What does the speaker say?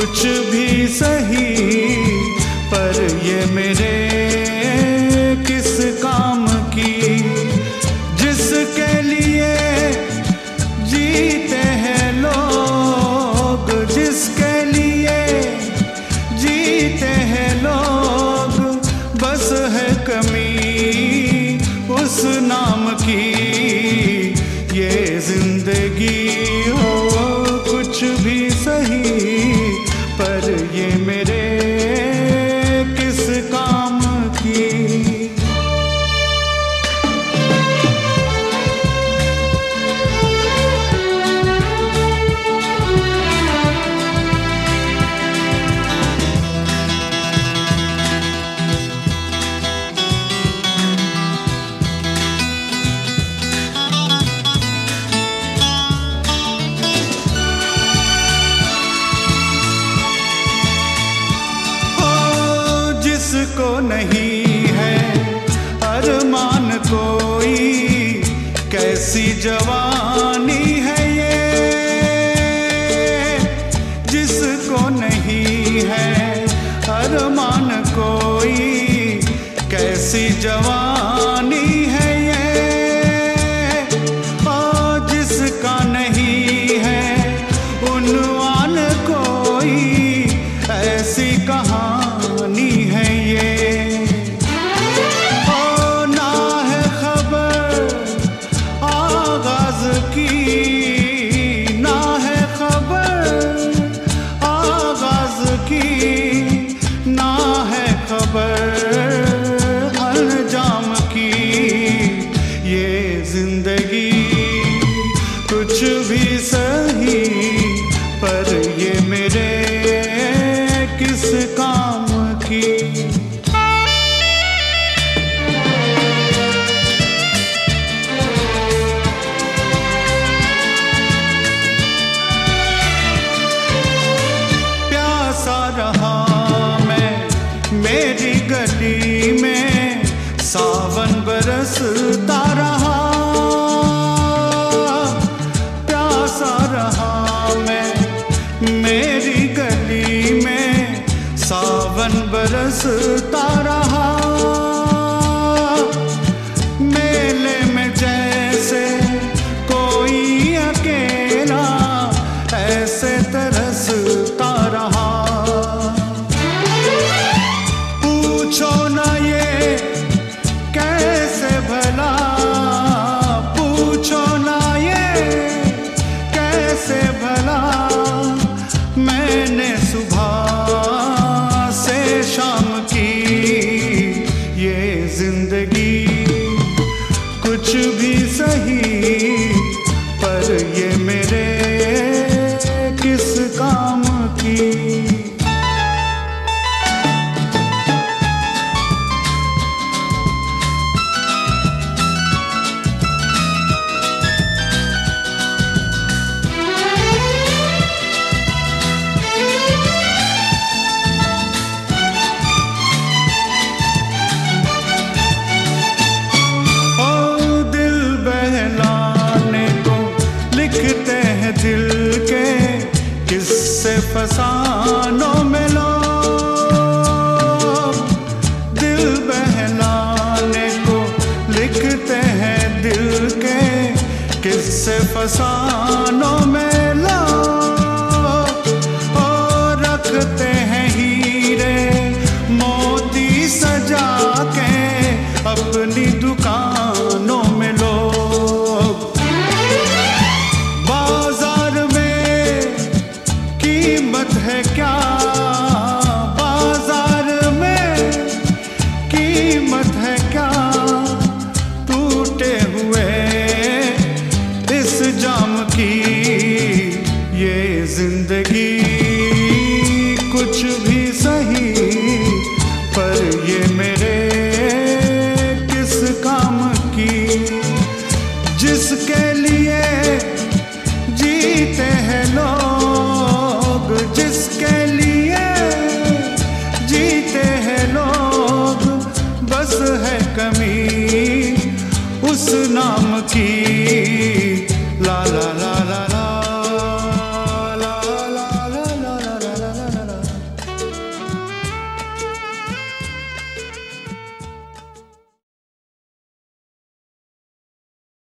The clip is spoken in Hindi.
कुछ भी सही, पर ये मेरे किस काम की? जिसके लिए जीते हैं लोग, जिसके लिए जीते हैं लोग, बस है कमी उस नाम की। ये ज़िंदगी हो, कुछ भी सही पर ये मेरे जिसको नहीं है। अरमान कोई कैसी जवानी है ये? जिसको नहीं है अरमान कोई कैसी जवानी किस बरसता रहा। मेले में जैसे कोई अकेला ऐसे तरसता रहा। पूछो ना फसानों में लो दिल बहलाने को लिखते हैं दिल के किससे फसानों में मेरे